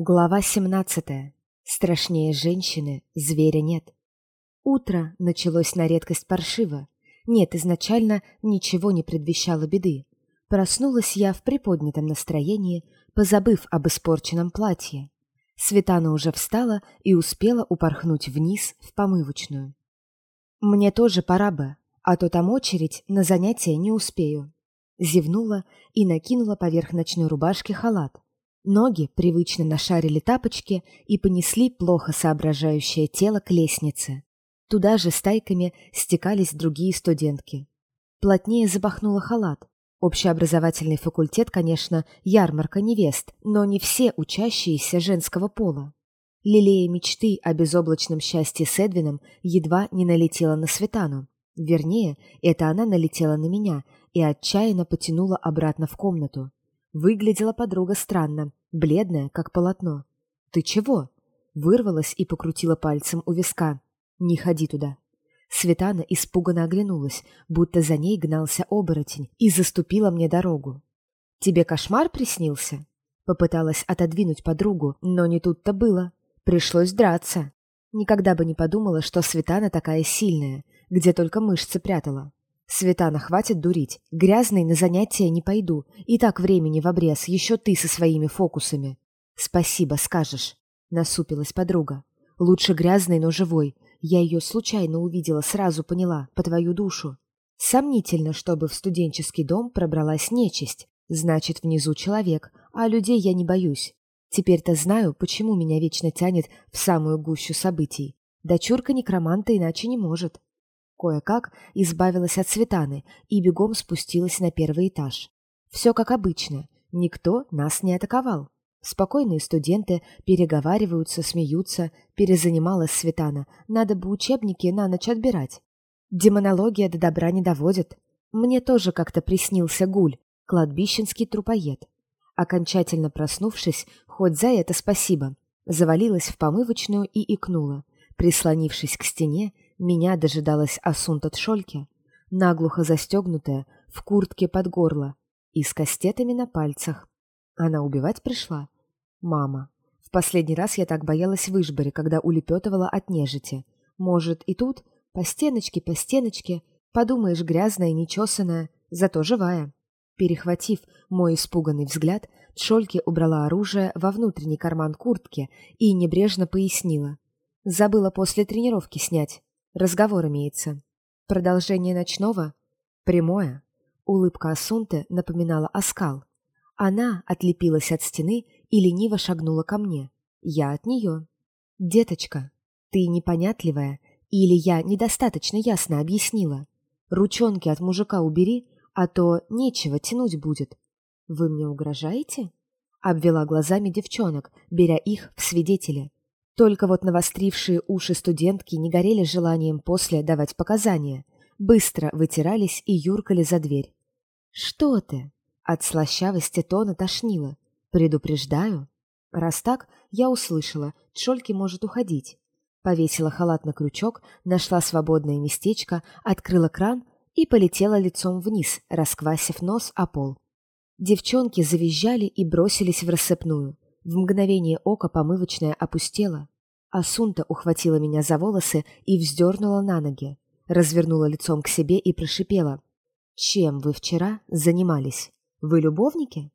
Глава 17. Страшнее женщины зверя нет. Утро началось на редкость паршиво. Нет, изначально ничего не предвещало беды. Проснулась я в приподнятом настроении, позабыв об испорченном платье. Светана уже встала и успела упорхнуть вниз в помывочную. Мне тоже пора бы, а то там очередь, на занятия не успею. Зевнула и накинула поверх ночной рубашки халат. Ноги привычно нашарили тапочки и понесли плохо соображающее тело к лестнице. Туда же стайками стекались другие студентки. Плотнее запахнула халат. Общеобразовательный факультет, конечно, ярмарка невест, но не все учащиеся женского пола. Лилея мечты о безоблачном счастье с Эдвином едва не налетела на Светану. Вернее, это она налетела на меня и отчаянно потянула обратно в комнату. Выглядела подруга странно, бледная, как полотно. «Ты чего?» Вырвалась и покрутила пальцем у виска. «Не ходи туда». Светана испуганно оглянулась, будто за ней гнался оборотень, и заступила мне дорогу. «Тебе кошмар приснился?» Попыталась отодвинуть подругу, но не тут-то было. Пришлось драться. Никогда бы не подумала, что Светана такая сильная, где только мышцы прятала. «Светана, хватит дурить. Грязный на занятия не пойду. И так времени в обрез, еще ты со своими фокусами». «Спасибо, скажешь», — насупилась подруга. «Лучше грязный, но живой. Я ее случайно увидела, сразу поняла, по твою душу. Сомнительно, чтобы в студенческий дом пробралась нечисть. Значит, внизу человек, а людей я не боюсь. Теперь-то знаю, почему меня вечно тянет в самую гущу событий. Дочурка некроманта иначе не может. Кое-как избавилась от Светаны и бегом спустилась на первый этаж. Все как обычно, никто нас не атаковал. Спокойные студенты переговариваются, смеются, перезанималась Светана, надо бы учебники на ночь отбирать. Демонология до добра не доводит. Мне тоже как-то приснился гуль, кладбищенский трупоед. Окончательно проснувшись, хоть за это спасибо, завалилась в помывочную и икнула. Прислонившись к стене, меня дожидалась Асунта Тшольке, наглухо застегнутая, в куртке под горло и с кастетами на пальцах. Она убивать пришла? Мама. В последний раз я так боялась в когда улепетывала от нежити. Может, и тут? По стеночке, по стеночке. Подумаешь, грязная, нечесанная, зато живая. Перехватив мой испуганный взгляд, Тшольке убрала оружие во внутренний карман куртки и небрежно пояснила. Забыла после тренировки снять. Разговор имеется. Продолжение ночного? Прямое. Улыбка Асунты напоминала оскал. Она отлепилась от стены и лениво шагнула ко мне. Я от нее. «Деточка, ты непонятливая, или я недостаточно ясно объяснила? Ручонки от мужика убери, а то нечего тянуть будет. Вы мне угрожаете?» Обвела глазами девчонок, беря их в свидетели. Только вот навострившие уши студентки не горели желанием после давать показания. Быстро вытирались и юркали за дверь. «Что ты?» От слащавости тона тошнило. «Предупреждаю». Раз так, я услышала, Чольки может уходить. Повесила халат на крючок, нашла свободное местечко, открыла кран и полетела лицом вниз, расквасив нос о пол. Девчонки завизжали и бросились в рассыпную. В мгновение ока помывочная опустела. Асунта ухватила меня за волосы и вздернула на ноги, развернула лицом к себе и прошипела. «Чем вы вчера занимались? Вы любовники?»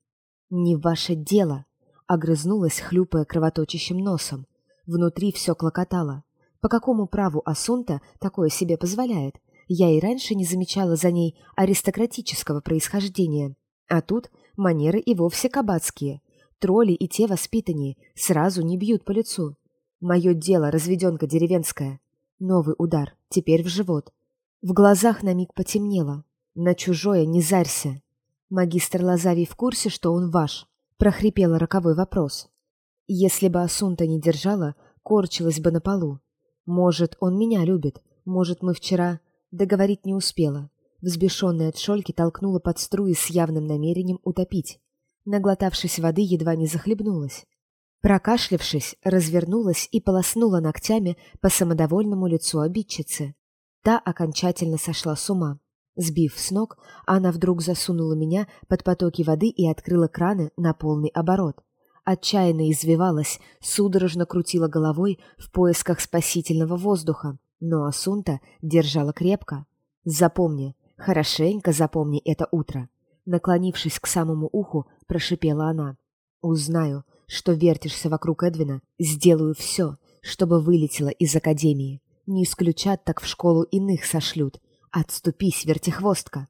«Не ваше дело!» — огрызнулась, хлюпая кровоточащим носом. Внутри все клокотало. По какому праву Асунта такое себе позволяет? Я и раньше не замечала за ней аристократического происхождения. А тут манеры и вовсе кабацкие. Тролли и те воспитаннее сразу не бьют по лицу. Мое дело, разведенка деревенская. Новый удар, теперь в живот. В глазах на миг потемнело. На чужое не зарься. Магистр Лазавий в курсе, что он ваш? Прохрипела роковой вопрос. Если бы Асунта не держала, корчилась бы на полу. Может, он меня любит. Может, мы вчера... Договорить не успела. Взбешенная от шольки толкнула под струи с явным намерением утопить. Наглотавшись воды, едва не захлебнулась. Прокашлявшись, развернулась и полоснула ногтями по самодовольному лицу обидчицы. Та окончательно сошла с ума. Сбив с ног, она вдруг засунула меня под потоки воды и открыла краны на полный оборот. отчаянно извивалась, судорожно крутила головой в поисках спасительного воздуха, но Асунта держала крепко. «Запомни, хорошенько запомни это утро», наклонившись к самому уху, прошипела она. «Узнаю, что вертишься вокруг Эдвина, сделаю все, чтобы вылетела из академии. Не исключат, так в школу иных сошлют. Отступись, вертихвостка!»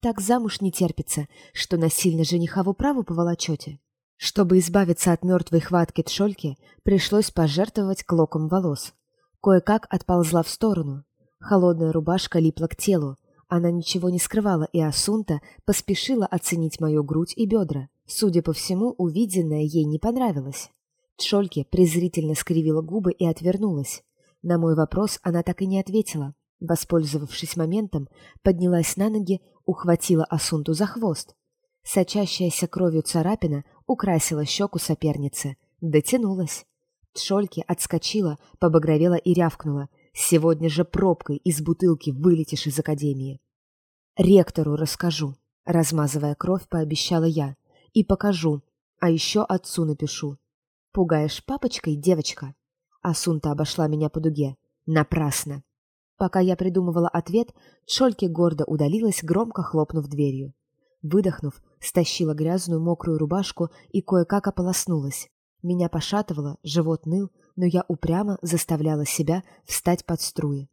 Так замуж не терпится, что насильно женихову праву поволочете. Чтобы избавиться от мертвой хватки Тшольки, пришлось пожертвовать клоком волос. Кое-как отползла в сторону. Холодная рубашка липла к телу. Она ничего не скрывала, и Асунта поспешила оценить мою грудь и бедра. Судя по всему, увиденное ей не понравилось. Тшольке презрительно скривила губы и отвернулась. На мой вопрос она так и не ответила. Воспользовавшись моментом, поднялась на ноги, ухватила Асунту за хвост. Сочащаяся кровью царапина украсила щеку соперницы. Дотянулась. Тшольки отскочила, побагровела и рявкнула. «Сегодня же пробкой из бутылки вылетишь из академии». «Ректору расскажу», — размазывая кровь, пообещала я. «И покажу, а еще отцу напишу». «Пугаешь папочкой, девочка?» Асунта обошла меня по дуге. «Напрасно. Пока я придумывала ответ, Шольке гордо удалилась, громко хлопнув дверью. Выдохнув, стащила грязную мокрую рубашку и кое-как ополоснулась. Меня пошатывало, живот ныл, но я упрямо заставляла себя встать под струи.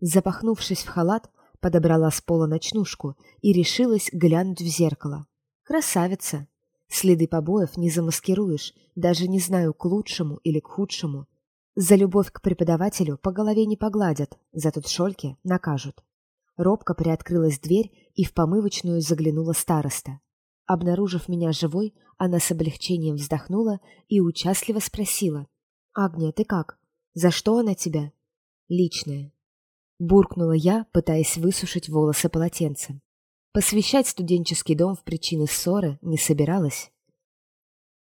Запахнувшись в халат, подобрала с пола ночнушку и решилась глянуть в зеркало. Красавица! Следы побоев не замаскируешь, даже не знаю, к лучшему или к худшему. За любовь к преподавателю по голове не погладят, за тут шольки накажут. Робко приоткрылась дверь, и в помывочную заглянула староста. Обнаружив меня живой, она с облегчением вздохнула и участливо спросила. «Агния, ты как? За что она тебя?» «Личное». Буркнула я, пытаясь высушить волосы полотенцем. Посвящать студенческий дом в причины ссоры не собиралась.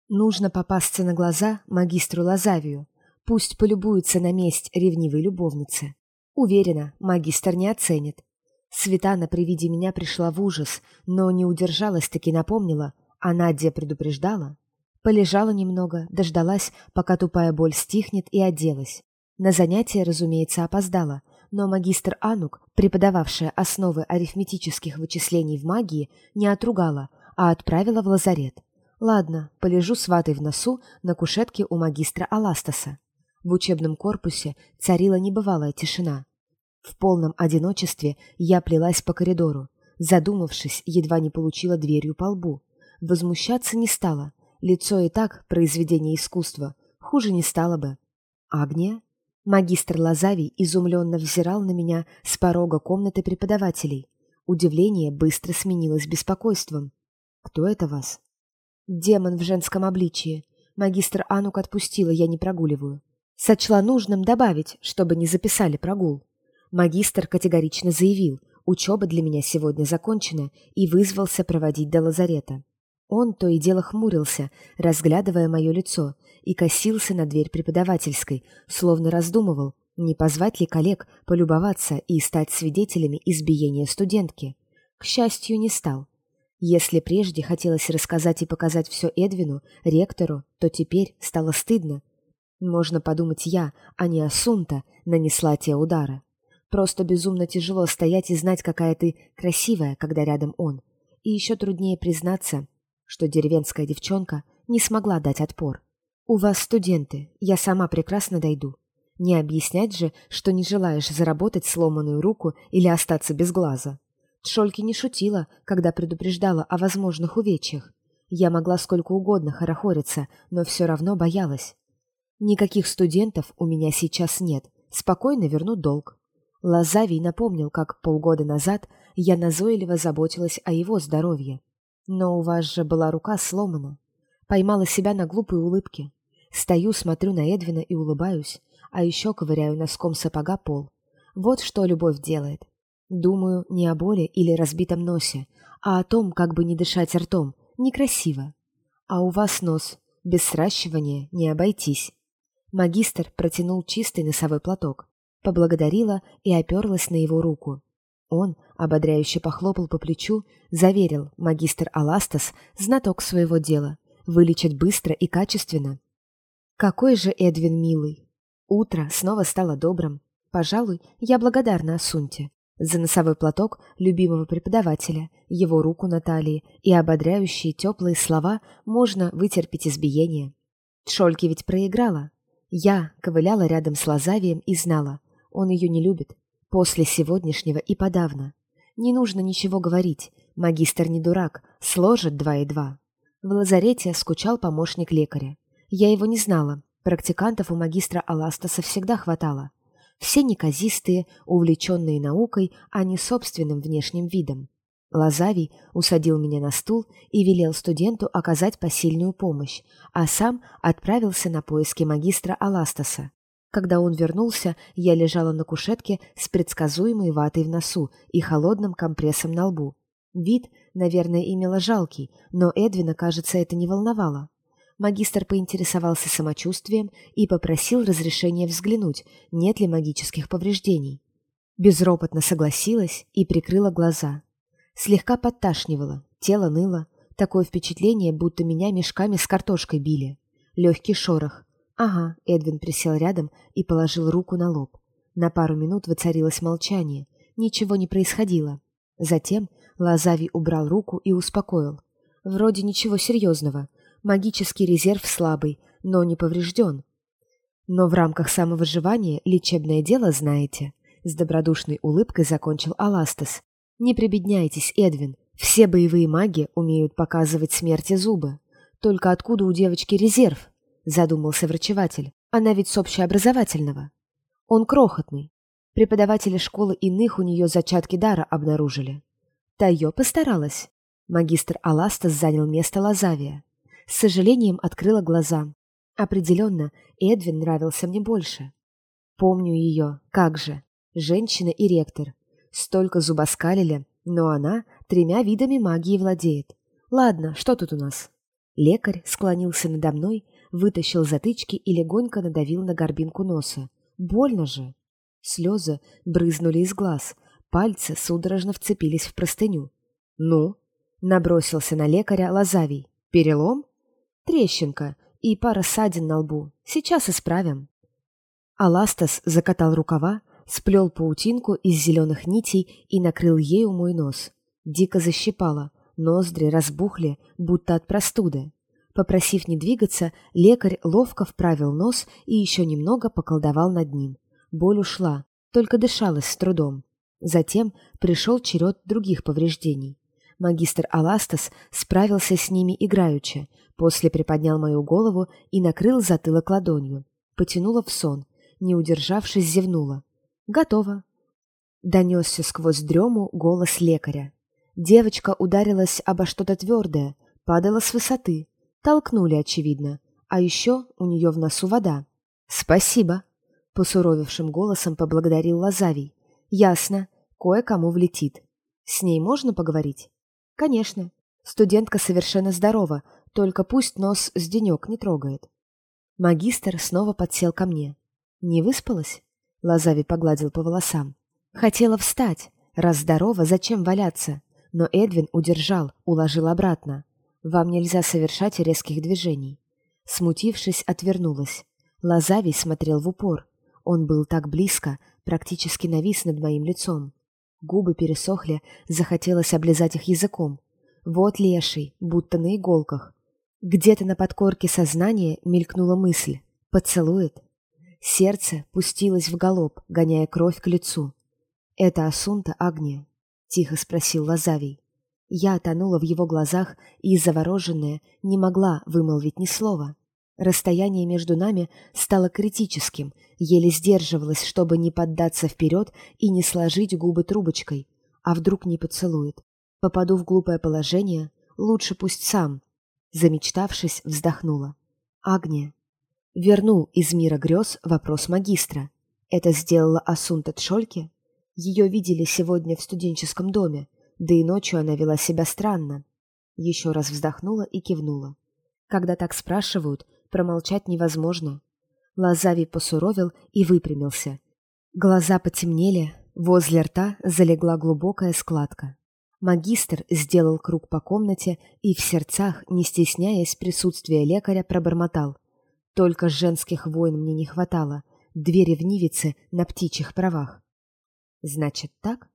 Нужно попасться на глаза магистру Лазавию, Пусть полюбуется на месть ревнивой любовницы. Уверена, магистр не оценит. Светана при виде меня пришла в ужас, но не удержалась, таки напомнила, а Надя предупреждала. Полежала немного, дождалась, пока тупая боль стихнет, и оделась. На занятие, разумеется, опоздала, но магистр Анук, преподававшая основы арифметических вычислений в магии, не отругала, а отправила в лазарет. Ладно, полежу с ватой в носу на кушетке у магистра Аластаса. В учебном корпусе царила небывалая тишина. В полном одиночестве я плелась по коридору. Задумавшись, едва не получила дверью по лбу. Возмущаться не стала. Лицо и так произведение искусства. Хуже не стало бы. Агния? Магистр Лазавий изумленно взирал на меня с порога комнаты преподавателей. Удивление быстро сменилось беспокойством. «Кто это вас?» «Демон в женском обличии. Магистр Анук отпустила, я не прогуливаю. Сочла нужным добавить, чтобы не записали прогул. Магистр категорично заявил, учеба для меня сегодня закончена, и вызвался проводить до лазарета. Он то и дело хмурился, разглядывая мое лицо, и косился на дверь преподавательской, словно раздумывал, не позвать ли коллег полюбоваться и стать свидетелями избиения студентки. К счастью, не стал. Если прежде хотелось рассказать и показать все Эдвину, ректору, то теперь стало стыдно, можно подумать, я, а не Асунта, нанесла те удары. Просто безумно тяжело стоять и знать, какая ты красивая, когда рядом он. И еще труднее признаться, что деревенская девчонка не смогла дать отпор. «У вас студенты, я сама прекрасно дойду. Не объяснять же, что не желаешь заработать сломанную руку или остаться без глаза». Тшольки не шутила, когда предупреждала о возможных увечьях. Я могла сколько угодно хорохориться, но все равно боялась. Никаких студентов у меня сейчас нет. Спокойно верну долг. Лазавий напомнил, как полгода назад я назойливо заботилась о его здоровье. Но у вас же была рука сломана. Поймала себя на глупой улыбке. Стою, смотрю на Эдвина и улыбаюсь, а еще ковыряю носком сапога пол. Вот что любовь делает. Думаю не о боли или разбитом носе, а о том, как бы не дышать ртом. Некрасиво. А у вас нос. Без сращивания не обойтись. Магистр протянул чистый носовой платок, поблагодарила и оперлась на его руку. Он, ободряюще похлопал по плечу, заверил магистр Аластас, знаток своего дела, вылечат быстро и качественно. Какой же Эдвин милый. Утро снова стало добрым. Пожалуй, я благодарна Асунте за носовой платок любимого преподавателя, его руку Натальи и ободряющие теплые слова можно вытерпеть избиение. Шольки ведь проиграла. Я ковыляла рядом с Лазавием и знала, он ее не любит. После сегодняшнего и подавно. Не нужно ничего говорить, магистр не дурак, сложит два и два. В лазарете скучал помощник лекаря. Я его не знала, практикантов у магистра Аластаса всегда хватало. Все неказистые, увлеченные наукой, а не собственным внешним видом. Лазавий усадил меня на стул и велел студенту оказать посильную помощь, а сам отправился на поиски магистра Аластаса. Когда он вернулся, я лежала на кушетке с предсказуемой ватой в носу и холодным компрессом на лбу. Вид, наверное, имела жалкий, но Эдвина, кажется, это не волновало. Магистр поинтересовался самочувствием и попросил разрешения взглянуть, нет ли магических повреждений. Безропотно согласилась и прикрыла глаза. Слегка подташнивало, тело ныло, такое впечатление, будто меня мешками с картошкой били. Легкий шорох. Ага, Эдвин присел рядом и положил руку на лоб. На пару минут воцарилось молчание, ничего не происходило. Затем Лазави убрал руку и успокоил. Вроде ничего серьезного, Магический резерв слабый, но не поврежден. Но в рамках самовыживания лечебное дело знаете. С добродушной улыбкой закончил Аластас. Не прибедняйтесь, Эдвин. Все боевые маги умеют показывать смерти зубы. Только откуда у девочки резерв? Задумался врачеватель. Она ведь с общеобразовательного. Он крохотный. Преподаватели школы иных у нее зачатки дара обнаружили. Тайо постаралась. Магистр Аластас занял место Лазавия. С сожалением открыла глаза. Определенно, Эдвин нравился мне больше. Помню ее, как же. Женщина и ректор. Столько зубоскалили, но она тремя видами магии владеет. Ладно, что тут у нас? Лекарь склонился надо мной, вытащил затычки и легонько надавил на горбинку носа. Больно же. Слезы брызнули из глаз, пальцы судорожно вцепились в простыню. «Ну?» — набросился на лекаря Лазавий. «Перелом?» Трещинка и пара ссадин на лбу. Сейчас исправим. Аластас закатал рукава, сплел паутинку из зеленых нитей и накрыл ею мой нос. Дико защипало, ноздри разбухли, будто от простуды. Попросив не двигаться, лекарь ловко вправил нос и еще немного поколдовал над ним. Боль ушла, только дышалось с трудом. Затем пришел черед других повреждений. Магистр Аластас справился с ними играючи, После приподнял мою голову и накрыл затылок ладонью. Потянула в сон, не удержавшись, зевнула. «Готово!» Донесся сквозь дрему голос лекаря. Девочка ударилась обо что-то твердое, падала с высоты. Толкнули, очевидно. А еще у нее в носу вода. «Спасибо!» — посуровевшим голосом поблагодарил Лазавий. «Ясно. Кое-кому влетит. С ней можно поговорить?» «Конечно. Студентка совершенно здорова, только пусть нос с денек не трогает. Магистр снова подсел ко мне. «Не выспалась?» Лазави погладил по волосам. «Хотела встать. Раз здорова, зачем валяться?» Но Эдвин удержал, уложил обратно. «Вам нельзя совершать резких движений». Смутившись, отвернулась. Лазавий смотрел в упор. Он был так близко, практически навис над моим лицом. Губы пересохли, захотелось облизать их языком. Вот леший, будто на иголках. Где-то на подкорке сознания мелькнула мысль. Поцелует. Сердце пустилось в галоп, гоняя кровь к лицу. «Это Асунта Агния?» — тихо спросил Лазавий. Я тонула в его глазах и, завороженная, не могла вымолвить ни слова. Расстояние между нами стало критическим, еле сдерживалась, чтобы не поддаться вперед и не сложить губы трубочкой. А вдруг не поцелует? Попаду в глупое положение, лучше пусть сам, Замечтавшись, вздохнула. Агния. Вернул из мира грез вопрос магистра. Это сделала Асунта Тшольке? Ее видели сегодня в студенческом доме, да и ночью она вела себя странно. Еще раз вздохнула и кивнула. Когда так спрашивают, промолчать невозможно. Лазави посуровил и выпрямился. Глаза потемнели, возле рта залегла глубокая складка. Магистр сделал круг по комнате и в сердцах, не стесняясь присутствия лекаря, пробормотал. Только женских войн мне не хватало, две ревнивицы на птичьих правах. Значит так?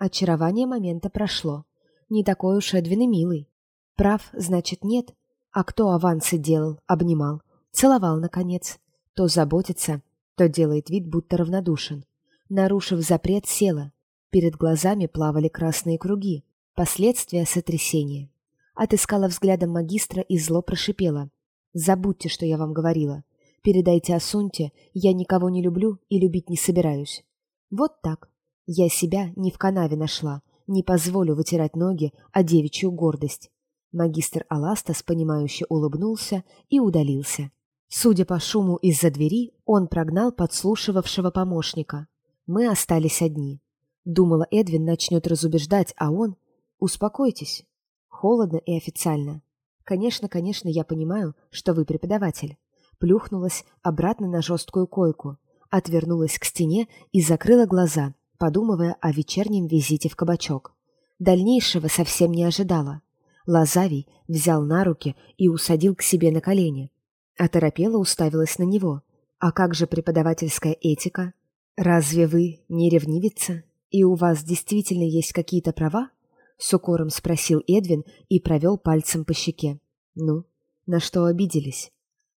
Очарование момента прошло. Не такой уж Эдвин и милый. Прав, значит, нет. А кто авансы делал, обнимал, целовал, наконец. То заботится, то делает вид, будто равнодушен. Нарушив запрет, села. Перед глазами плавали красные круги. Последствия сотрясения. Отыскала взглядом магистра и зло прошипела. «Забудьте, что я вам говорила. Передайте Асунте, я никого не люблю и любить не собираюсь». Вот так. Я себя не в канаве нашла, не позволю вытирать ноги о девичью гордость. Магистр Аластас, понимающе улыбнулся и удалился. Судя по шуму из-за двери, он прогнал подслушивавшего помощника. Мы остались одни. Думала, Эдвин начнет разубеждать, а он Успокойтесь. Холодно и официально. Конечно, конечно, я понимаю, что вы преподаватель. Плюхнулась обратно на жесткую койку, отвернулась к стене и закрыла глаза, подумывая о вечернем визите в кабачок. Дальнейшего совсем не ожидала. Лазавий взял на руки и усадил к себе на колени. Оторопела уставилась на него. «А как же преподавательская этика? Разве вы не ревнивица? И у вас действительно есть какие-то права?» С укором спросил Эдвин и провел пальцем по щеке. «Ну, на что обиделись?»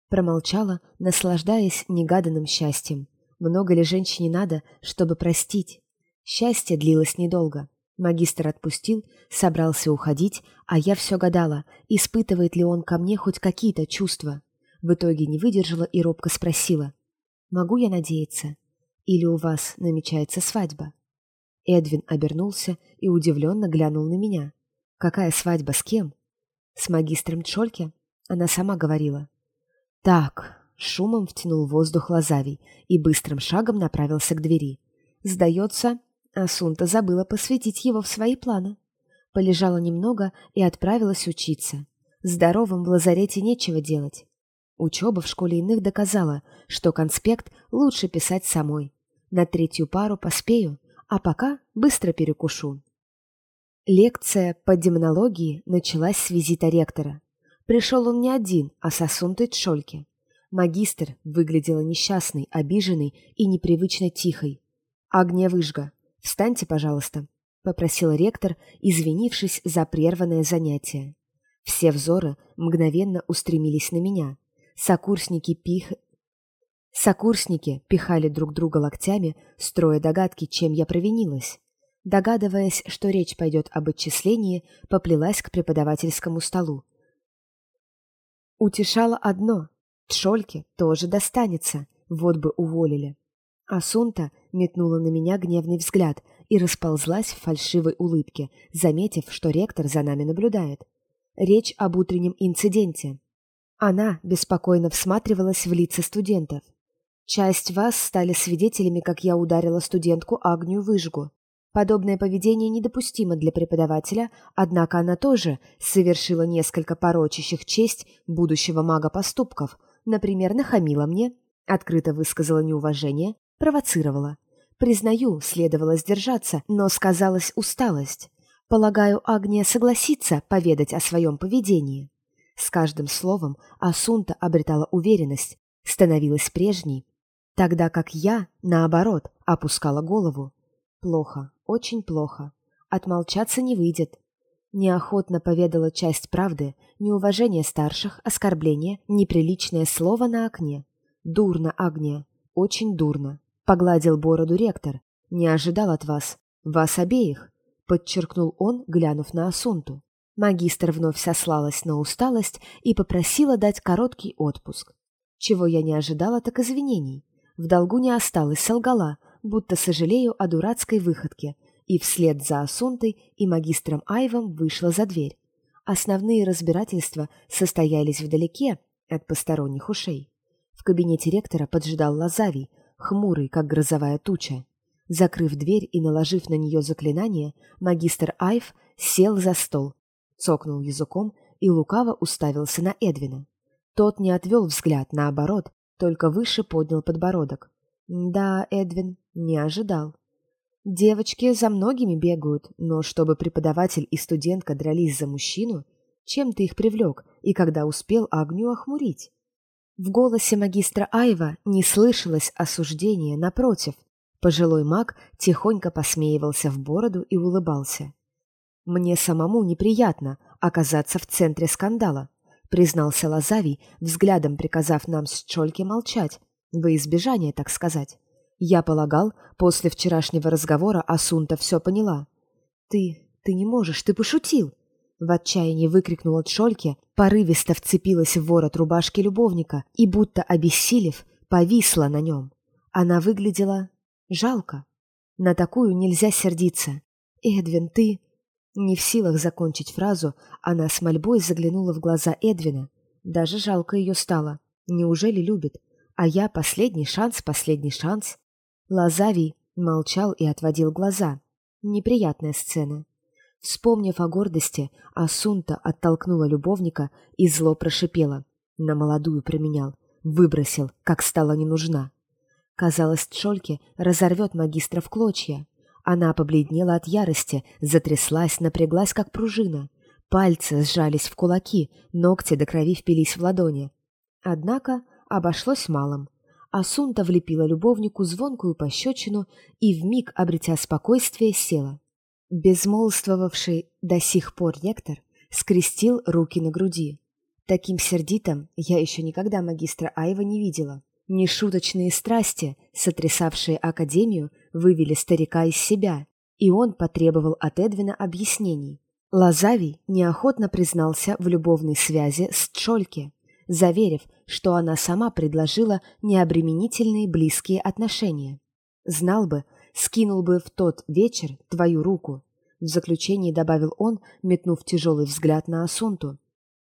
Промолчала, наслаждаясь негаданным счастьем. Много ли женщине надо, чтобы простить? Счастье длилось недолго. Магистр отпустил, собрался уходить, а я все гадала, испытывает ли он ко мне хоть какие-то чувства. В итоге не выдержала и робко спросила. «Могу я надеяться? Или у вас намечается свадьба?» Эдвин обернулся и удивленно глянул на меня. «Какая свадьба с кем?» «С магистром Чольке?» Она сама говорила. «Так», — шумом втянул воздух Лазавий и быстрым шагом направился к двери. «Сдается, Асунта забыла посвятить его в свои планы. Полежала немного и отправилась учиться. Здоровым в лазарете нечего делать. Учеба в школе иных доказала, что конспект лучше писать самой. На третью пару поспею, а пока быстро перекушу. Лекция по демонологии началась с визита ректора. Пришел он не один, а с Асунтой Тшольке. Магистр выглядела несчастной, обиженной и непривычно тихой. «Агния Выжга, встаньте, пожалуйста», — попросил ректор, извинившись за прерванное занятие. Все взоры мгновенно устремились на меня. Сокурсники пих... Сокурсники пихали друг друга локтями, строя догадки, чем я провинилась. Догадываясь, что речь пойдет об отчислении, поплелась к преподавательскому столу. Утешало одно — Тшольке тоже достанется, вот бы уволили. Асунта метнула на меня гневный взгляд и расползлась в фальшивой улыбке, заметив, что ректор за нами наблюдает. Речь об утреннем инциденте. Она беспокойно всматривалась в лица студентов. Часть вас стали свидетелями, как я ударила студентку Агнию Выжгу. Подобное поведение недопустимо для преподавателя, однако она тоже совершила несколько порочащих честь будущего мага поступков. Например, нахамила мне, открыто высказала неуважение, провоцировала. Признаю, следовало сдержаться, но сказалась усталость. Полагаю, Агния согласится поведать о своем поведении. С каждым словом Асунта обретала уверенность, становилась прежней, Тогда как я, наоборот, опускала голову. Плохо, очень плохо. Отмолчаться не выйдет. Неохотно поведала часть правды, неуважение старших, оскорбление, неприличное слово на окне. Дурно, Агния, очень дурно. Погладил бороду ректор. Не ожидал от вас. Вас обеих, подчеркнул он, глянув на Асунту. Магистр вновь сослалась на усталость и попросила дать короткий отпуск. Чего я не ожидала, так извинений. В долгу не осталось, солгала, будто сожалею о дурацкой выходке, и вслед за Асунтой и магистром Айвом вышла за дверь. Основные разбирательства состоялись вдалеке от посторонних ушей. В кабинете ректора поджидал Лазавий, хмурый, как грозовая туча. Закрыв дверь и наложив на нее заклинание, магистр Айв сел за стол, цокнул языком и лукаво уставился на Эдвина. Тот не отвел взгляд, наоборот, только выше поднял подбородок. Да, Эдвин, не ожидал. Девочки за многими бегают, но чтобы преподаватель и студентка дрались за мужчину, чем ты их привлек и когда успел огню охмурить? В голосе магистра Айва не слышалось осуждения, напротив. Пожилой маг тихонько посмеивался в бороду и улыбался. «Мне самому неприятно оказаться в центре скандала», признался Лазавий, взглядом приказав нам с Чольки молчать, во избежание, так сказать. Я полагал, после вчерашнего разговора Асунта все поняла. «Ты... ты не можешь, ты пошутил!» В отчаянии выкрикнула Чольке, порывисто вцепилась в ворот рубашки любовника и, будто обессилев, повисла на нем. Она выглядела жалко. На такую нельзя сердиться. «Эдвин, ты...» Не в силах закончить фразу, она с мольбой заглянула в глаза Эдвина. Даже жалко ее стало. Неужели любит? А я последний шанс, последний шанс. Лазавий молчал и отводил глаза. Неприятная сцена. Вспомнив о гордости, Асунта оттолкнула любовника и зло прошипела. На молодую променял. Выбросил, как стала не нужна. Казалось, Чольке разорвет магистра в клочья. Она побледнела от ярости, затряслась, напряглась, как пружина. Пальцы сжались в кулаки, ногти до крови впились в ладони. Однако обошлось малым. Асунта влепила любовнику звонкую пощечину и, вмиг обретя спокойствие, села. Безмолвствовавший до сих пор ректор скрестил руки на груди. Таким сердитым я еще никогда магистра Айва не видела. Нешуточные страсти, сотрясавшие Академию, вывели старика из себя, и он потребовал от Эдвина объяснений. Лазавий неохотно признался в любовной связи с Чольке, заверив, что она сама предложила необременительные близкие отношения. Знал бы, скинул бы в тот вечер твою руку. В заключении добавил он, метнув тяжелый взгляд на Асунту.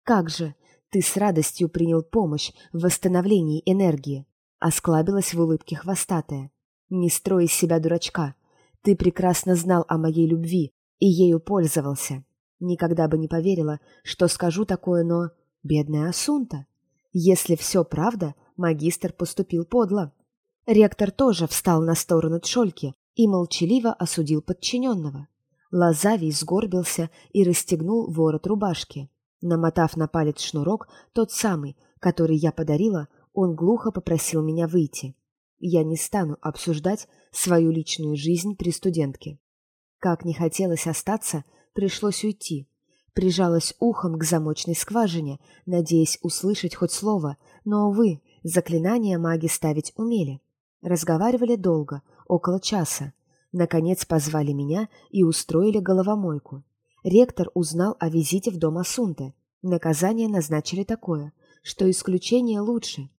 «Как же, ты с радостью принял помощь в восстановлении энергии!» Осклабилась в улыбке хвостатая. «Не строй из себя дурачка. Ты прекрасно знал о моей любви и ею пользовался. Никогда бы не поверила, что скажу такое, но... Бедная Асунта! Если все правда, магистр поступил подло. Ректор тоже встал на сторону Тшольки и молчаливо осудил подчиненного. Лазавий сгорбился и расстегнул ворот рубашки. Намотав на палец шнурок, тот самый, который я подарила, он глухо попросил меня выйти. Я не стану обсуждать свою личную жизнь при студентке. Как не хотелось остаться, пришлось уйти, прижалась ухом к замочной скважине, надеясь услышать хоть слово, но, увы, заклинания маги ставить умели. Разговаривали долго, около часа. Наконец позвали меня и устроили головомойку. Ректор узнал о визите в дом Асунты. Наказание назначили такое, что исключение лучше.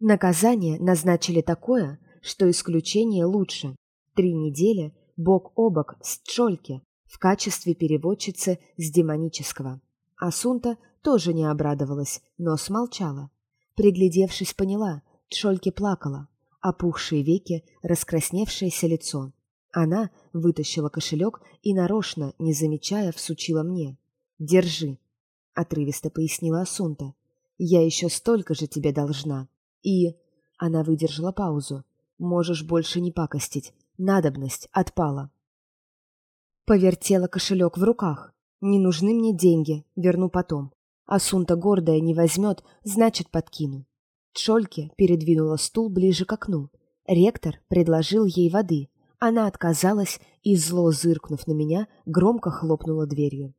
Наказание назначили такое, что исключение лучше. Три недели бок о бок с Чольке, в качестве переводчицы с демонического. Асунта тоже не обрадовалась, но смолчала. Приглядевшись, поняла, Тшольки плакала, опухшие веки, раскрасневшееся лицо. Она вытащила кошелек и нарочно, не замечая, всучила мне. «Держи», — отрывисто пояснила Асунта. «Я еще столько же тебе должна. И...» Она выдержала паузу. «Можешь больше не пакостить. Надобность отпала». Повертела кошелек в руках. Не нужны мне деньги, верну потом. Асунта гордая не возьмет, значит, подкину. Чольке передвинула стул ближе к окну. Ректор предложил ей воды. Она отказалась и, зло зыркнув на меня, громко хлопнула дверью.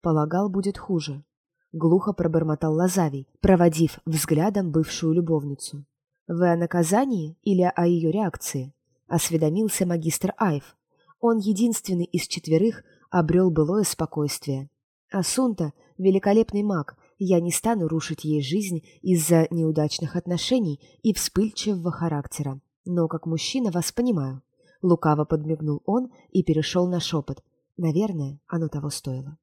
Полагал, будет хуже. Глухо пробормотал Лазавий, проводив взглядом бывшую любовницу. «Вы о наказании или о ее реакции?» — осведомился магистр Айв. Он единственный из четверых обрел былое спокойствие. Асунта — великолепный маг, я не стану рушить ей жизнь из-за неудачных отношений и вспыльчивого характера. Но как мужчина вас понимаю. Лукаво подмигнул он и перешел на шепот. Наверное, оно того стоило.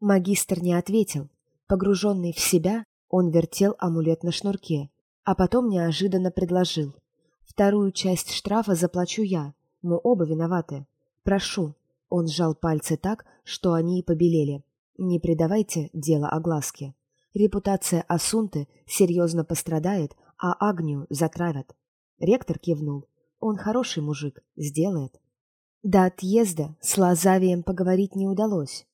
Магистр не ответил. Погруженный в себя, он вертел амулет на шнурке, а потом неожиданно предложил. «Вторую часть штрафа заплачу я. Мы оба виноваты. Прошу». Он сжал пальцы так, что они и побелели. «Не придавайте дело огласке. Репутация Асунты серьезно пострадает, а Агнию затравят». Ректор кивнул. Он хороший мужик, сделает. До отъезда с Лазавием поговорить не удалось.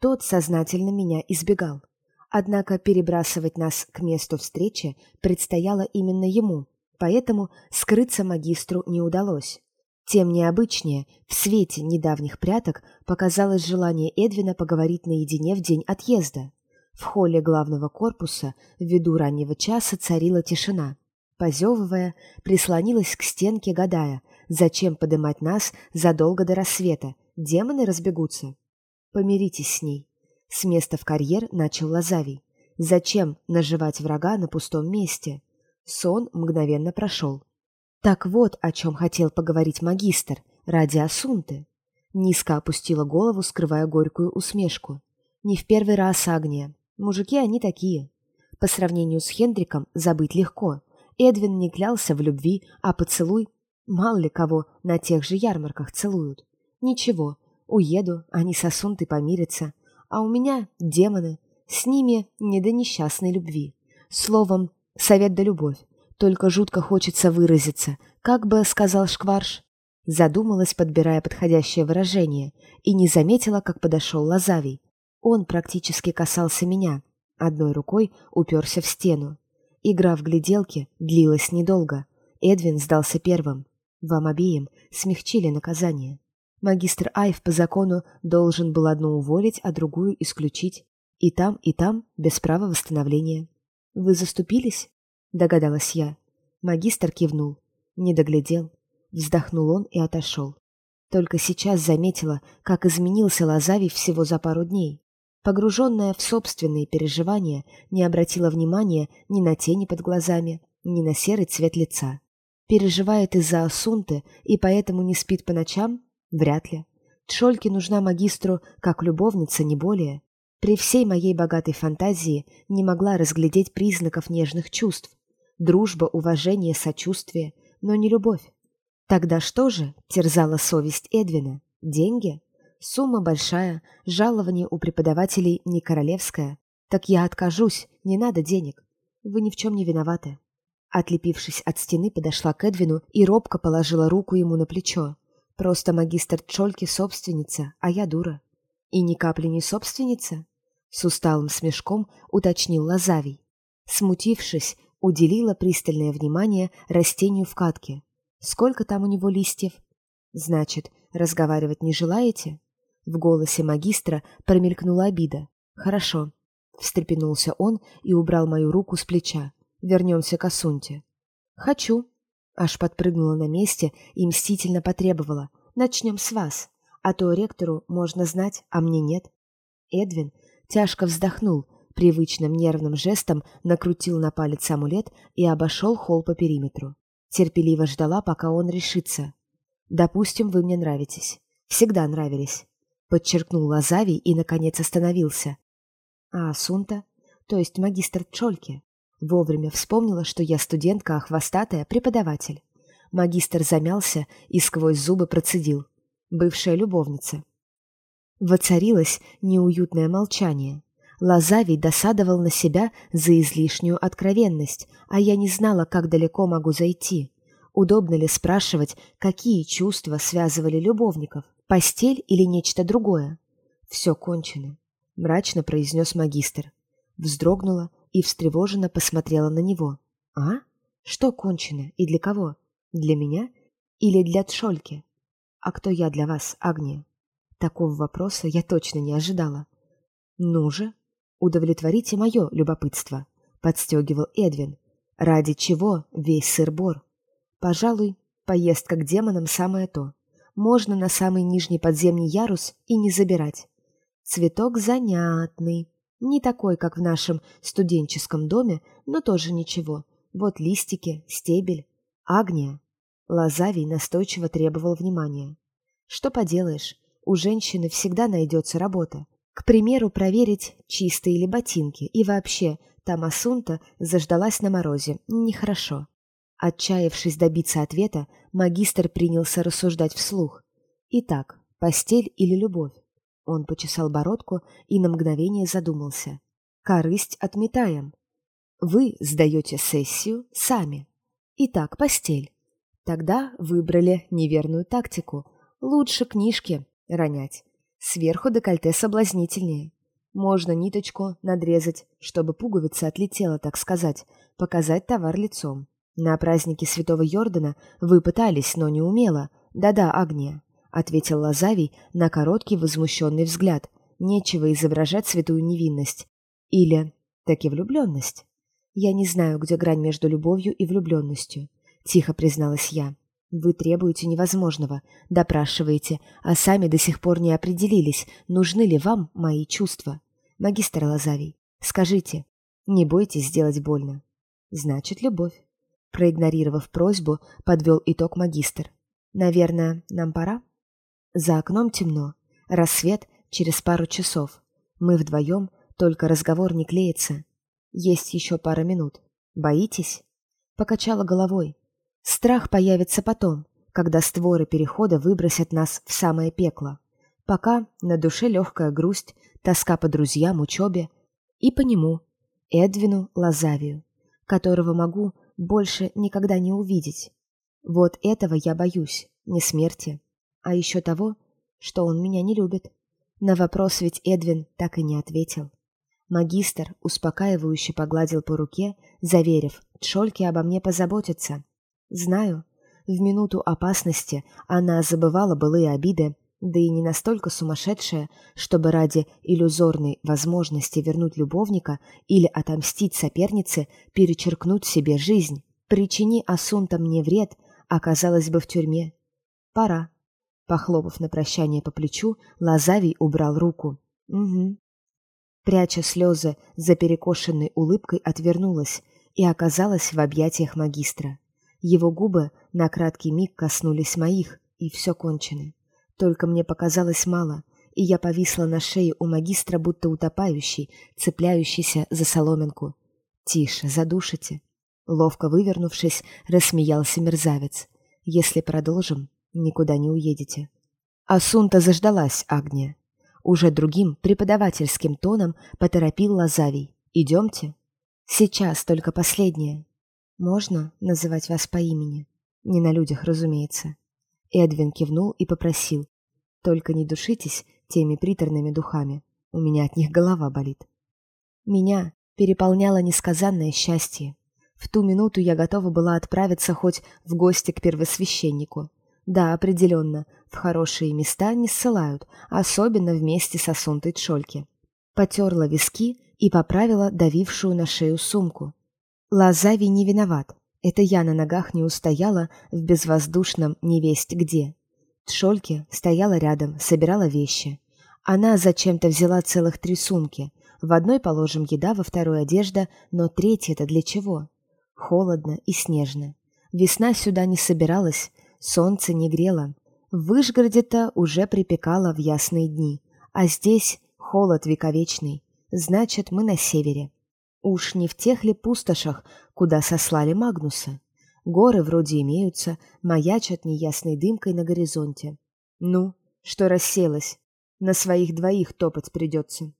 Тот сознательно меня избегал. Однако перебрасывать нас к месту встречи предстояло именно ему, поэтому скрыться магистру не удалось. Тем необычнее в свете недавних пряток показалось желание Эдвина поговорить наедине в день отъезда. В холле главного корпуса ввиду раннего часа царила тишина. Позевывая, прислонилась к стенке, гадая, зачем подымать нас задолго до рассвета, демоны разбегутся. Помиритесь с ней. С места в карьер начал Лазавий. Зачем наживать врага на пустом месте? Сон мгновенно прошел. Так вот, о чем хотел поговорить магистр, ради Асунты. Низко опустила голову, скрывая горькую усмешку. Не в первый раз, Агния. Мужики они такие. По сравнению с Хендриком забыть легко. Эдвин не клялся в любви, а поцелуй... Мало ли кого на тех же ярмарках целуют. Ничего, уеду, они с Асунтой помирятся. А у меня демоны. С ними не до несчастной любви. Словом, совет да любовь. Только жутко хочется выразиться. Как бы сказал Шкварш? Задумалась, подбирая подходящее выражение, и не заметила, как подошел Лазавий. Он практически касался меня. Одной рукой уперся в стену. Игра в гляделки длилась недолго. Эдвин сдался первым. Вам обеим смягчили наказание. Магистр Айв по закону должен был одну уволить, а другую исключить. И там, и там без права восстановления. Вы заступились? Догадалась я. Магистр кивнул. Не доглядел. Вздохнул он и отошел. Только сейчас заметила, как изменился Лазавий всего за пару дней. Погруженная в собственные переживания, не обратила внимания ни на тени под глазами, ни на серый цвет лица. Переживает из-за Асунты и поэтому не спит по ночам? Вряд ли. Тшольке нужна магистру как любовница, не более. При всей моей богатой фантазии не могла разглядеть признаков нежных чувств. Дружба, уважение, сочувствие, но не любовь. Тогда что же терзала совесть Эдвина? Деньги? Сумма большая, жалование у преподавателей не королевское. Так я откажусь, не надо денег. Вы ни в чем не виноваты. Отлепившись от стены, подошла к Эдвину и робко положила руку ему на плечо. Просто магистр Чольки собственница, а я дура. И ни капли не собственница? С усталым смешком уточнил Лазавий. Смутившись, уделила пристальное внимание растению в катке. Сколько там у него листьев? Значит, разговаривать не желаете? В голосе магистра промелькнула обида. «Хорошо». Встрепенулся он и убрал мою руку с плеча. «Вернемся к Асунте». «Хочу». Аж подпрыгнула на месте и мстительно потребовала. «Начнем с вас, а то ректору можно знать, а мне нет». Эдвин тяжко вздохнул, привычным нервным жестом накрутил на палец амулет и обошел холл по периметру. Терпеливо ждала, пока он решится. «Допустим, вы мне нравитесь. Всегда нравились подчеркнул Лазавий и, наконец, остановился. А Асунта, то есть магистр Чольки, вовремя вспомнила, что я студентка, а хвостатая — преподаватель. Магистр замялся и сквозь зубы процедил. Бывшая любовница. Воцарилось неуютное молчание. Лазавий досадовал на себя за излишнюю откровенность, а я не знала, как далеко могу зайти. Удобно ли спрашивать, какие чувства связывали любовников? Постель или нечто другое? Все кончено, мрачно произнес магистр. Вздрогнула и встревоженно посмотрела на него. А? Что кончено и для кого? Для меня или для Тшольки? А кто я для вас, Агния? Такого вопроса я точно не ожидала. Ну же, удовлетворите мое любопытство, подстегивал Эдвин. Ради чего весь сыр-бор? Пожалуй, поездка к демонам самое то можно на самый нижний подземный ярус и не забирать. Цветок занятный. Не такой, как в нашем студенческом доме, но тоже ничего. Вот листики, стебель, агния. Лазавий настойчиво требовал внимания. Что поделаешь, у женщины всегда найдется работа. К примеру, проверить, чистые ли ботинки. И вообще, там Асунта заждалась на морозе. Нехорошо. Отчаявшись добиться ответа, магистр принялся рассуждать вслух. Итак, постель или любовь? Он почесал бородку и на мгновение задумался. Корысть отметаем. Вы сдаете сессию сами. Итак, постель. Тогда выбрали неверную тактику. Лучше книжки ронять. Сверху декольте соблазнительнее. Можно ниточку надрезать, чтобы пуговица отлетела, так сказать, показать товар лицом. На празднике Святого Йордана вы пытались, но не умело. Да-да, Агния, — ответил Лазавий на короткий возмущенный взгляд. Нечего изображать святую невинность. Или таки влюбленность. Я не знаю, где грань между любовью и влюбленностью, — тихо призналась я. Вы требуете невозможного, допрашиваете, а сами до сих пор не определились, нужны ли вам мои чувства. Магистр Лазавий, скажите, не бойтесь сделать больно. Значит, любовь. Проигнорировав просьбу, подвел итог магистр. Наверное, нам пора? За окном темно. Рассвет через пару часов. Мы вдвоем, только разговор не клеится. Есть еще пара минут. Боитесь? Покачала головой. Страх появится потом, когда створы перехода выбросят нас в самое пекло. Пока на душе легкая грусть, тоска по друзьям, учебе и по нему, Эдвину Лазавию, которого могу больше никогда не увидеть. Вот этого я боюсь, не смерти, а еще того, что он меня не любит. На вопрос ведь Эдвин так и не ответил. Магистр успокаивающе погладил по руке, заверив, Тшольки обо мне позаботятся. Знаю, в минуту опасности она забывала былые обиды, да и не настолько сумасшедшая, чтобы ради иллюзорной возможности вернуть любовника или отомстить сопернице перечеркнуть себе жизнь. Причини Асунта мне вред, оказалась бы в тюрьме. Пора. Похлопав на прощание по плечу, Лазавий убрал руку. Угу. Пряча слезы за перекошенной улыбкой, отвернулась и оказалась в объятиях магистра. Его губы на краткий миг коснулись моих, и все кончено. Только мне показалось мало, и я повисла на шее у магистра, будто утопающий, цепляющийся за соломинку. «Тише, задушите!» Ловко вывернувшись, рассмеялся мерзавец. «Если продолжим, никуда не уедете». Асунта заждалась Агния. Уже другим преподавательским тоном поторопил Лазавий. «Идемте». «Сейчас только последнее. «Можно называть вас по имени?» «Не на людях, разумеется». Эдвин кивнул и попросил. «Только не душитесь теми приторными духами. У меня от них голова болит». Меня переполняло несказанное счастье. В ту минуту я готова была отправиться хоть в гости к первосвященнику. Да, определенно, в хорошие места не ссылают, особенно вместе с осунтой Тшольки. Потерла виски и поправила давившую на шею сумку. Лазави не виноват. Это я на ногах не устояла в безвоздушном невесть где. Тшольке стояла рядом, собирала вещи. Она зачем-то взяла целых три сумки. В одной положим еда, во второй одежда, но третья-то для чего? Холодно и снежно. Весна сюда не собиралась, солнце не грело. В Вышгороде-то уже припекало в ясные дни, а здесь холод вековечный. Значит, мы на севере. Уж не в тех ли пустошах, куда сослали Магнуса? Горы вроде имеются, маячат неясной дымкой на горизонте. Ну, что расселась? На своих двоих топать придется.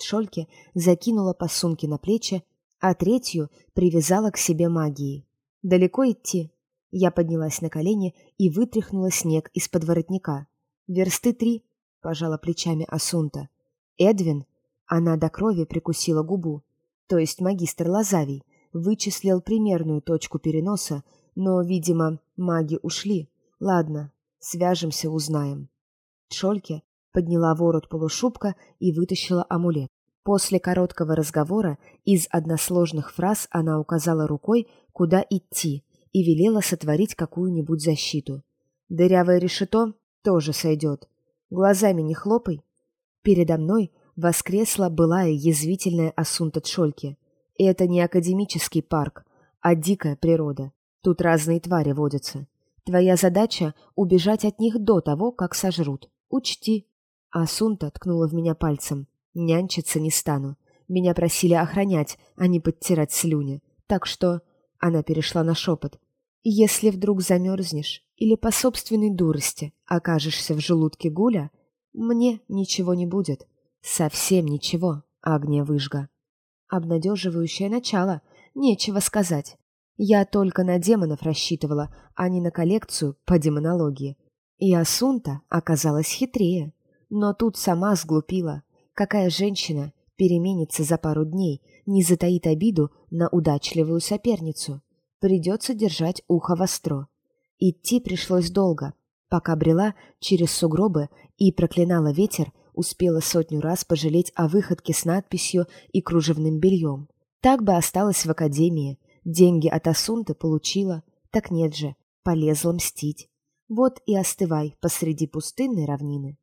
Шольке закинула по сумке на плечи, а третью привязала к себе магией. Далеко идти? Я поднялась на колени и вытряхнула снег из-под воротника. Версты три, пожала плечами Асунта. Эдвин, она до крови прикусила губу то есть магистр Лазавий, вычислил примерную точку переноса, но, видимо, маги ушли. Ладно, свяжемся, узнаем. Шольке подняла ворот полушубка и вытащила амулет. После короткого разговора из односложных фраз она указала рукой, куда идти, и велела сотворить какую-нибудь защиту. Дырявое решето тоже сойдет. Глазами не хлопай. Передо мной воскресла былая язвительная Асунта Тшольки. И это не академический парк, а дикая природа. Тут разные твари водятся. Твоя задача — убежать от них до того, как сожрут. Учти. Асунта ткнула в меня пальцем. Нянчиться не стану. Меня просили охранять, а не подтирать слюни. Так что... Она перешла на шепот. Если вдруг замерзнешь или по собственной дурости окажешься в желудке гуля, мне ничего не будет. Совсем ничего, Агния Выжга. Обнадеживающее начало, нечего сказать. Я только на демонов рассчитывала, а не на коллекцию по демонологии. И Асунта оказалась хитрее. Но тут сама сглупила. Какая женщина переменится за пару дней, не затаит обиду на удачливую соперницу? Придется держать ухо востро. Идти пришлось долго. Пока брела через сугробы и проклинала ветер, успела сотню раз пожалеть о выходке с надписью и кружевным бельем. Так бы осталась в академии, деньги от Асунты получила, так нет же, полезла мстить. Вот и остывай посреди пустынной равнины.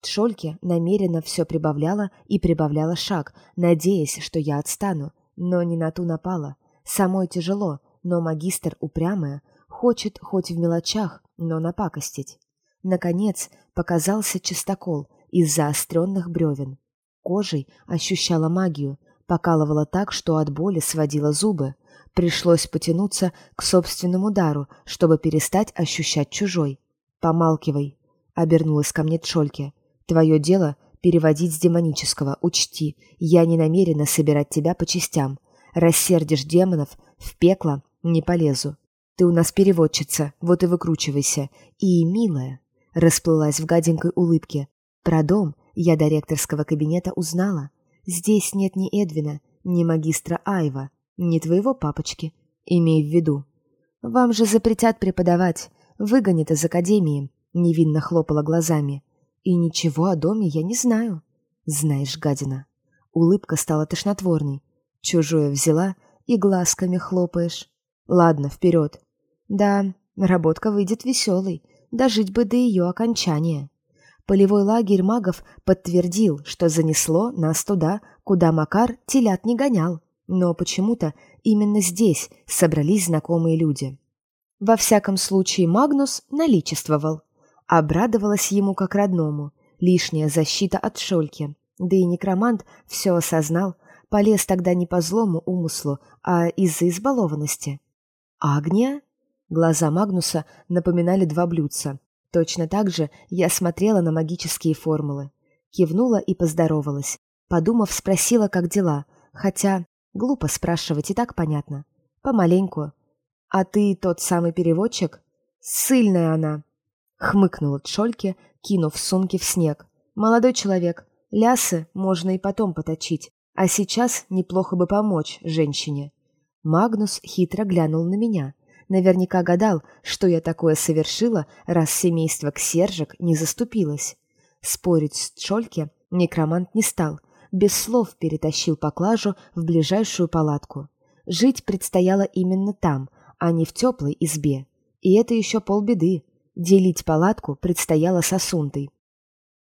Тшольке намеренно все прибавляла и прибавляла шаг, надеясь, что я отстану, но не на ту напала. Самой тяжело, но магистр упрямая, хочет хоть в мелочах, но напакостить. Наконец показался чистокол из заостренных бревен. Кожей ощущала магию, покалывала так, что от боли сводила зубы. Пришлось потянуться к собственному дару, чтобы перестать ощущать чужой. «Помалкивай», — обернулась ко мне Тшольке. «Твое дело — переводить с демонического. Учти, я не намерена собирать тебя по частям. Рассердишь демонов, в пекло не полезу. Ты у нас переводчица, вот и выкручивайся. И, милая, расплылась в гаденькой улыбке. Про дом я до ректорского кабинета узнала. Здесь нет ни Эдвина, ни магистра Айва, ни твоего папочки. Имей в виду. Вам же запретят преподавать, выгонят из академии, невинно хлопала глазами. И ничего о доме я не знаю. Знаешь, гадина. Улыбка стала тошнотворной. Чужое взяла и глазками хлопаешь. Ладно, вперед. Да, работка выйдет веселой, дожить бы до ее окончания. Полевой лагерь магов подтвердил, что занесло нас туда, куда Макар телят не гонял. Но почему-то именно здесь собрались знакомые люди. Во всяком случае, Магнус наличествовал. Обрадовалась ему как родному. Лишняя защита от Шольки. Да и некромант все осознал, полез тогда не по злому умыслу, а из-за избалованности. «Агния?» Глаза Магнуса напоминали два блюдца. Точно так же я смотрела на магические формулы. Кивнула и поздоровалась. Подумав, спросила, как дела, хотя глупо спрашивать, и так понятно. Помаленьку. «А ты тот самый переводчик?» «Сыльная она!» Хмыкнула Тшольке, кинув сумки в снег. «Молодой человек, лясы можно и потом поточить, а сейчас неплохо бы помочь женщине». Магнус хитро глянул на меня — Наверняка гадал, что я такое совершила, раз семейство Ксержик не заступилось. Спорить с Чольке некромант не стал, без слов перетащил поклажу в ближайшую палатку. Жить предстояло именно там, а не в теплой избе. И это еще полбеды. Делить палатку предстояло с Асунтой.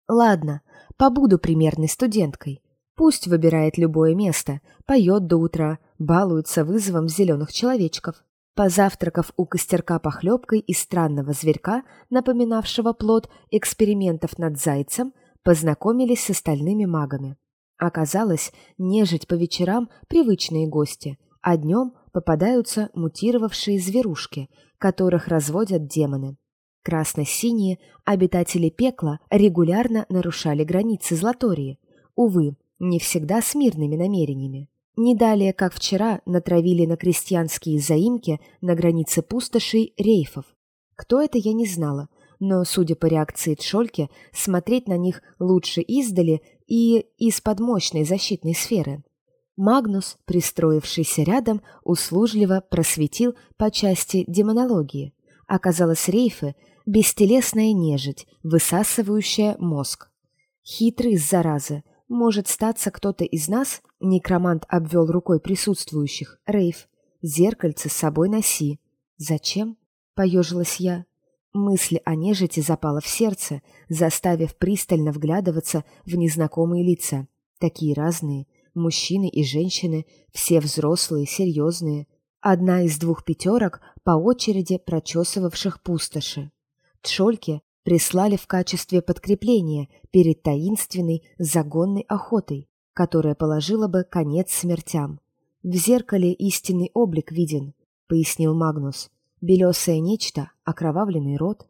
Ладно, побуду примерной студенткой. Пусть выбирает любое место, поет до утра, балуется вызовом зеленых человечков. Позавтракав у костерка похлебкой из странного зверька, напоминавшего плод экспериментов над зайцем, познакомились с остальными магами. Оказалось, нежить по вечерам – привычные гости, а днем попадаются мутировавшие зверушки, которых разводят демоны. Красно-синие обитатели пекла регулярно нарушали границы Златории, увы, не всегда с мирными намерениями. Не далее, как вчера, натравили на крестьянские заимки на границе пустошей рейфов. Кто это, я не знала, но, судя по реакции Тшольки, смотреть на них лучше издали и из-под мощной защитной сферы. Магнус, пристроившийся рядом, услужливо просветил по части демонологии. Оказалось, рейфы — бестелесная нежить, высасывающая мозг. Хитрый, зараза, может статься кто-то из нас, некромант обвел рукой присутствующих, Рейв, зеркальце с собой носи. Зачем? Поежилась я. Мысль о нежити запала в сердце, заставив пристально вглядываться в незнакомые лица. Такие разные, мужчины и женщины, все взрослые, серьезные. Одна из двух пятерок по очереди прочесывавших пустоши. Тшольке прислали в качестве подкрепления перед таинственной загонной охотой, которая положила бы конец смертям. «В зеркале истинный облик виден», — пояснил Магнус. «Белесое нечто, окровавленный рот».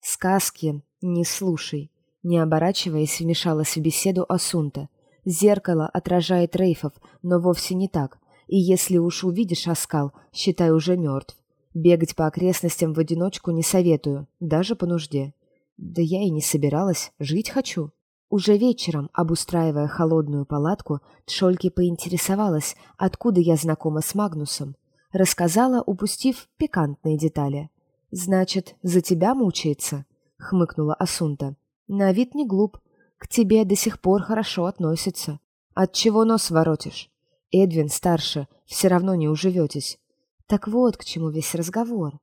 «Сказки не слушай», — не оборачиваясь, вмешалась в беседу Асунта. «Зеркало отражает рейфов, но вовсе не так. И если уж увидишь оскал, считай уже мертв. Бегать по окрестностям в одиночку не советую, даже по нужде. Да я и не собиралась, жить хочу. Уже вечером, обустраивая холодную палатку, Тшольки поинтересовалась, откуда я знакома с Магнусом. Рассказала, упустив пикантные детали. «Значит, за тебя мучается?» — хмыкнула Асунта. «На вид не глуп. К тебе до сих пор хорошо относится. Отчего нос воротишь? Эдвин старше, все равно не уживетесь. Так вот, к чему весь разговор.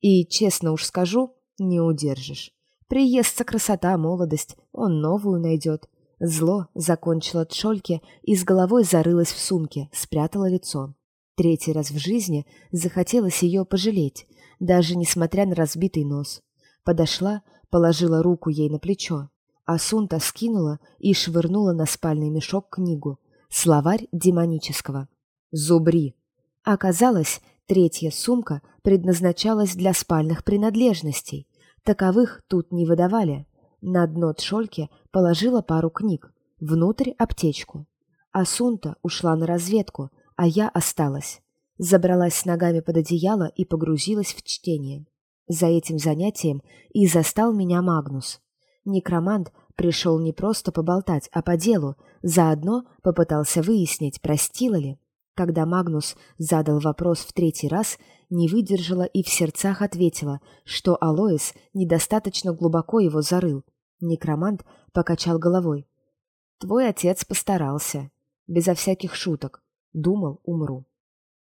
И, честно уж скажу, не удержишь. Приестся красота, молодость, он новую найдет. Зло закончила Тшольке и с головой зарылась в сумке, спрятала лицо. Третий раз в жизни захотелось ее пожалеть, даже несмотря на разбитый нос. Подошла, положила руку ей на плечо. Асунта скинула и швырнула на спальный мешок книгу. Словарь демонического. Зубри. Оказалось, третья сумка предназначалась для спальных принадлежностей. Таковых тут не выдавали. На дно тшольки положила пару книг, внутрь аптечку. Асунта ушла на разведку, а я осталась. Забралась с ногами под одеяло и погрузилась в чтение. За этим занятием и застал меня Магнус. Некромант пришел не просто поболтать, а по делу, заодно попытался выяснить, простила ли. Когда Магнус задал вопрос в третий раз, не выдержала и в сердцах ответила, что Алоис недостаточно глубоко его зарыл. Некромант покачал головой. «Твой отец постарался. Безо всяких шуток. Думал, умру».